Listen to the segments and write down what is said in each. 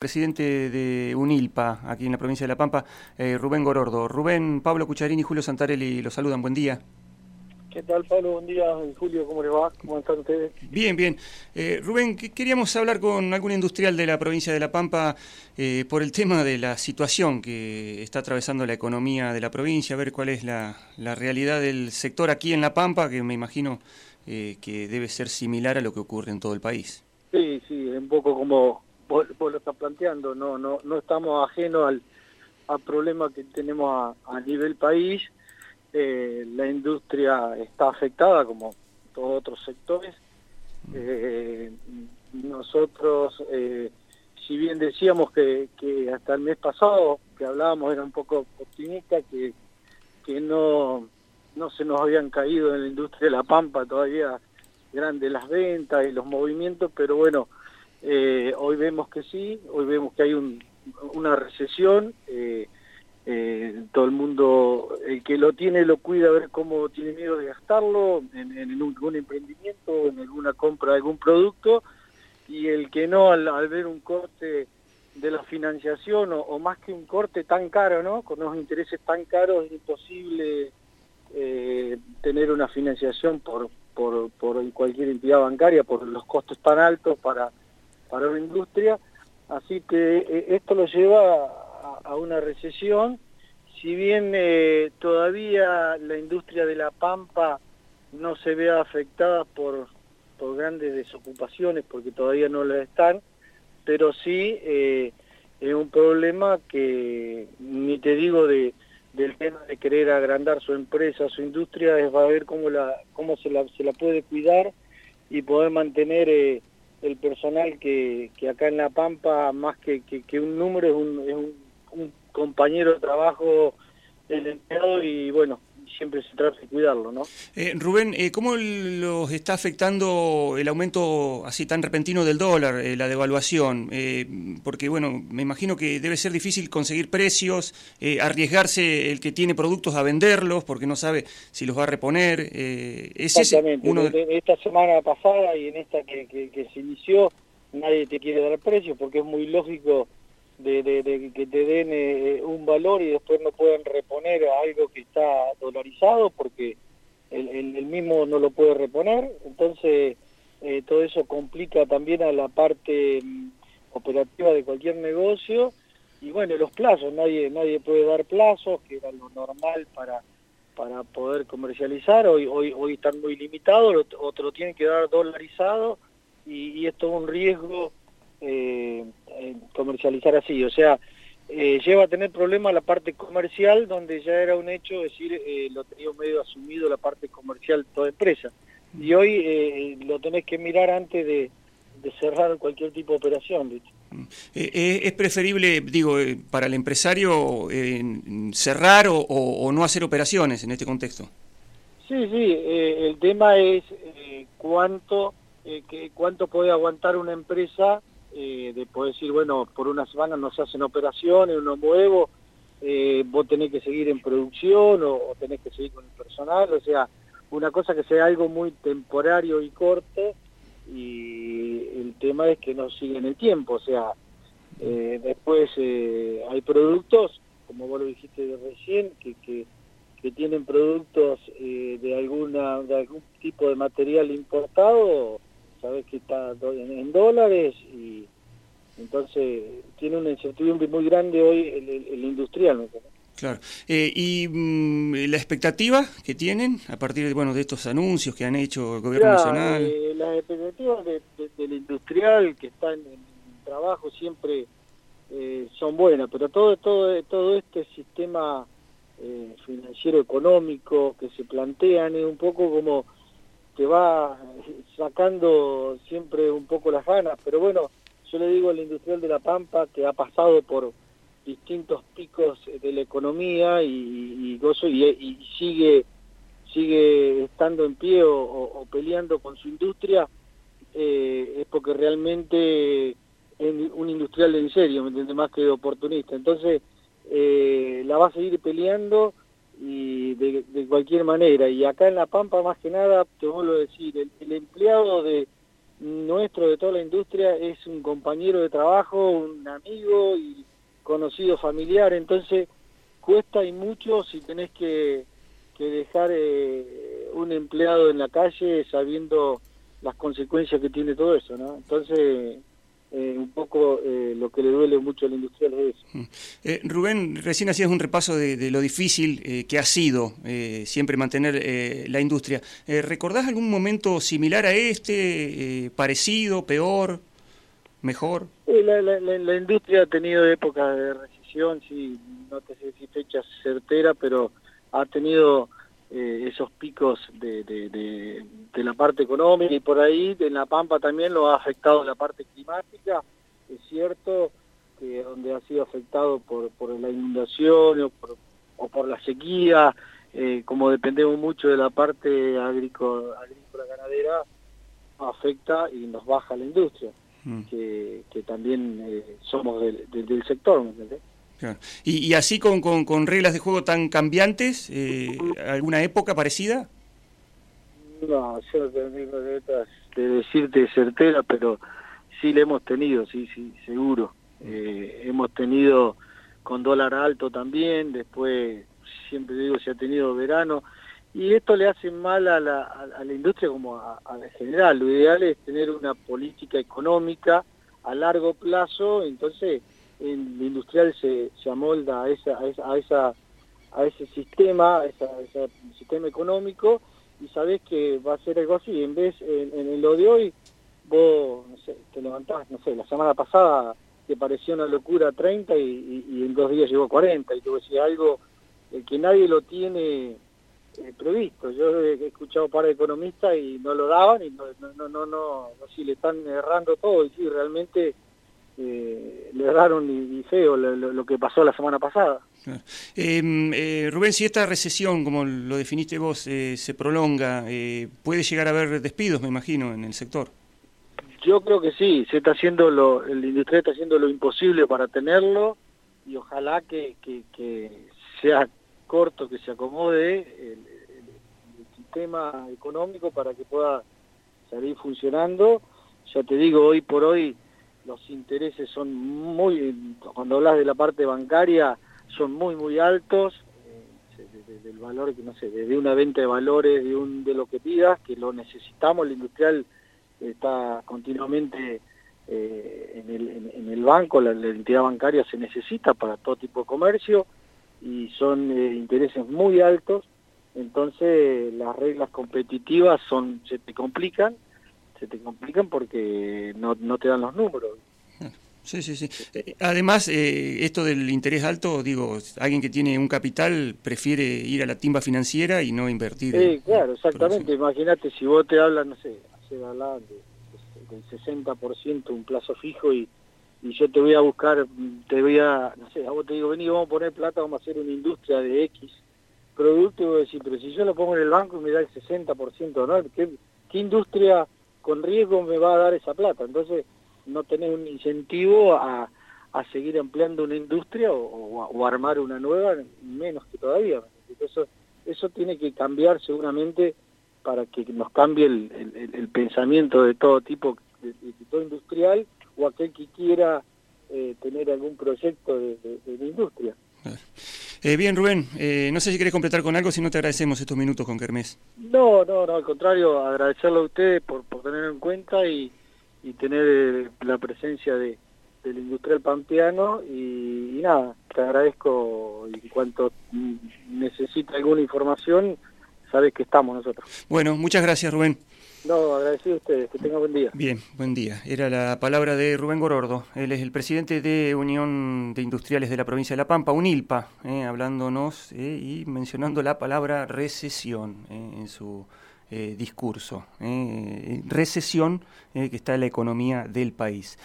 presidente de UNILPA, aquí en la provincia de La Pampa, eh, Rubén Gorordo. Rubén, Pablo Cucharini y Julio Santarelli los saludan. Buen día. ¿Qué tal, Pablo? Buen día. Julio, ¿cómo le va? ¿Cómo están ustedes? Bien, bien. Eh, Rubén, queríamos hablar con algún industrial de la provincia de La Pampa eh, por el tema de la situación que está atravesando la economía de la provincia, a ver cuál es la, realidad del sector aquí en La Pampa, que me imagino que debe ser similar a lo que ocurre en todo el país. Sí, sí, un poco como vos, lo estás planteando, no, no, no estamos ajenos al, problema que tenemos a, nivel país. Eh, la industria está afectada como todos otros sectores. Eh, nosotros, eh, si bien decíamos que, hasta el mes pasado, que hablábamos, era un poco optimista, que, que no, no se nos habían caído en la industria de la pampa todavía grandes las ventas y los movimientos, pero bueno, eh, hoy vemos que sí, hoy vemos que hay una recesión, eh, eh, todo el mundo, el que lo tiene lo cuida a ver cómo tiene miedo de gastarlo en, en algún emprendimiento, en alguna compra de algún producto, y el que no, al, ver un corte de la financiación, o, más que un corte tan caro, ¿no? con unos intereses tan caros, es imposible tener una financiación por, por, por cualquier entidad bancaria, por los costos tan altos para para una industria, así que eh, esto lo lleva a, una recesión, si bien eh, todavía la industria de la pampa no se ve afectada por, grandes desocupaciones, porque todavía no lo están, pero sí eh, es un problema que, ni te digo de, del tema de querer agrandar su empresa, su industria, es va ver cómo, la, cómo se, la, se la puede cuidar y poder mantener el personal que, que acá en La Pampa, más que, que, un número, es un, es un, compañero de trabajo del empleado y bueno, siempre se trata de cuidarlo, ¿no? Eh, Rubén, eh, ¿cómo los está afectando el aumento así tan repentino del dólar, eh, la devaluación? Eh, porque, bueno, me imagino que debe ser difícil conseguir precios, arriesgarse el que tiene productos a venderlos porque no sabe si los va a reponer. ¿es Exactamente. Uno Esta semana pasada y en esta que, que se inició, nadie te quiere dar precios porque es muy lógico de, que te den eh, un valor y después no pueden reponer algo que está dolarizado porque el, el, mismo no lo puede reponer. Entonces, eh, todo eso complica también a la parte mm, operativa de cualquier negocio. Y bueno, los plazos, nadie, nadie puede dar plazos, que era lo normal para, para poder comercializar. Hoy, hoy, hoy están muy limitados, otro tienen que dar dolarizado y, y esto es un riesgo eh, comercializar así. O sea, eh, lleva a tener problemas la parte comercial, donde ya era un hecho, decir, eh, lo tenía medio asumido la parte comercial toda empresa. Y hoy eh, lo tenés que mirar antes de, cerrar cualquier tipo de operación. ¿Es preferible, digo, para el empresario cerrar o, no hacer operaciones en este contexto? Sí, sí, el tema es cuánto, cuánto puede aguantar una empresa eh, de poder decir, bueno, por una semana no se hacen operaciones, no muevo, eh, vos tenés que seguir en producción o, tenés que seguir con el personal, o sea, una cosa que sea algo muy temporario y corto y el tema es que no sigue en el tiempo, o sea, eh, después eh, hay productos, como vos lo dijiste recién, que, que, que tienen productos de, alguna, de algún tipo de material importado, sabes que está en dólares y entonces tiene una incertidumbre muy grande hoy el, industrial. Claro. Eh, ¿Y mm, la expectativa que tienen a partir de, bueno, de estos anuncios que han hecho el gobierno nacional? Eh, las expectativas del industrial que está en, trabajo siempre eh, son buenas, pero todo, todo, todo este sistema financiero económico que se plantean es un poco como te va sacando siempre un poco las ganas, pero bueno, yo le digo al industrial de La Pampa que ha pasado por distintos picos de la economía y, gozo y, sigue sigue estando en pie o, peleando con su industria, eh, es porque realmente es un industrial en serio, ¿me entiende? Más que oportunista. Entonces, eh, la va a seguir peleando y de, cualquier manera. Y acá en La Pampa, más que nada, te vuelvo a decir, el, empleado de, nuestro, de toda la industria, es un compañero de trabajo, un amigo y conocido familiar, entonces cuesta y mucho si tenés que, dejar eh, un empleado en la calle sabiendo las consecuencias que tiene todo eso. Entonces, eh, un poco eh, lo que le duele mucho a la industria es eso. Mm. Eh, Rubén, recién hacías un repaso de, lo difícil que ha sido siempre mantener la industria. ¿Recordás algún momento similar a este, parecido, peor, mejor? La, la, industria ha tenido épocas de recesión, sí, no te sé si fecha certera, pero ha tenido eh, esos picos de, de, la parte económica y por ahí en La Pampa también lo ha afectado la parte climática, es cierto que donde ha sido afectado por, por la inundación o por, o por la sequía, eh, como dependemos mucho de la parte agrícola, agrícola ganadera, afecta y nos baja la industria, mm. que, que, también eh, somos del, del, sector, ¿me entendés? Y, así con, con, reglas de juego tan cambiantes, eh, ¿alguna época parecida? No, yo no tengo de, de decirte certera, pero sí le hemos tenido, sí, sí, seguro. Eh, hemos tenido con dólar alto también, después siempre digo se ha tenido verano, y esto le hace mal a la, a, la industria como a, a, general. Lo ideal es tener una política económica a largo plazo, entonces el industrial se, se amolda a, esa, a, esa, a, ese sistema, a, ese sistema económico, y sabes que va a ser algo así. En vez, en, lo de hoy, vos te levantás, no sé, la semana pasada te pareció una locura 30 y, en dos días llegó a 40, y a decir algo que nadie lo tiene eh, previsto. Yo he escuchado para economistas y no lo daban, y no, no, no, no, no, no si le están errando todo, y sí, realmente eh, le erraron y, feo lo, que pasó la semana pasada. Em, eh, Rubén, si esta recesión, como lo definiste vos, eh, se prolonga, eh, ¿puede llegar a haber despidos, me imagino, en el sector? Yo creo que sí, se está haciendo lo, el industria está haciendo lo imposible para tenerlo y ojalá que, que, sea corto, que se acomode el, el sistema económico para que pueda salir funcionando. Ya te digo, hoy por hoy los intereses son muy, cuando hablas de la parte bancaria, son muy, muy altos, eh, del valor, no sé, de una venta de valores, de, un, de lo que pidas, que lo necesitamos, el industrial está continuamente eh, en, el, en, el, banco, la, entidad bancaria se necesita para todo tipo de comercio y son eh, intereses muy altos, entonces las reglas competitivas son se te complican se te complican porque no, no te dan los números. Sí, sí, sí. Eh, además, eh, esto del interés alto, digo, alguien que tiene un capital prefiere ir a la timba financiera y no invertir. Sí, claro, exactamente. Imagínate si vos te hablas, no sé, hace hablar de, del 60% un plazo fijo y, y yo te voy a buscar, te voy a, no sé, a vos te digo, vení, vamos a poner plata, vamos a hacer una industria de X producto y vos decís, pero si yo lo pongo en el banco y me da el 60%, ¿no? ¿Qué, qué industria con riesgo me va a dar esa plata. Entonces no tenés un incentivo a, a seguir empleando una industria o, armar una nueva, menos que todavía. Eso, eso tiene que cambiar seguramente para que nos cambie el, el, pensamiento de todo tipo, de, todo industrial o aquel que quiera eh, tener algún proyecto de, de industria. Eh, bien, Rubén, eh, no sé si querés completar con algo, si no te agradecemos estos minutos con Kermés. No, no, no, al contrario, agradecerle a ustedes por, por tener en cuenta y, y tener eh, la presencia de, del industrial pampeano y, nada, te agradezco y en cuanto necesite alguna información, sabes que estamos nosotros. Bueno, muchas gracias, Rubén. No, agradecido a ustedes, que tengan buen día. Bien, buen día. Era la palabra de Rubén Gorordo, él es el presidente de Unión de Industriales de la provincia de La Pampa, UNILPA, eh, hablándonos eh, y mencionando la palabra recesión eh, en su discurso. recesión que está en la economía del país.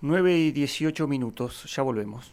9 y 18 minutos, ya volvemos.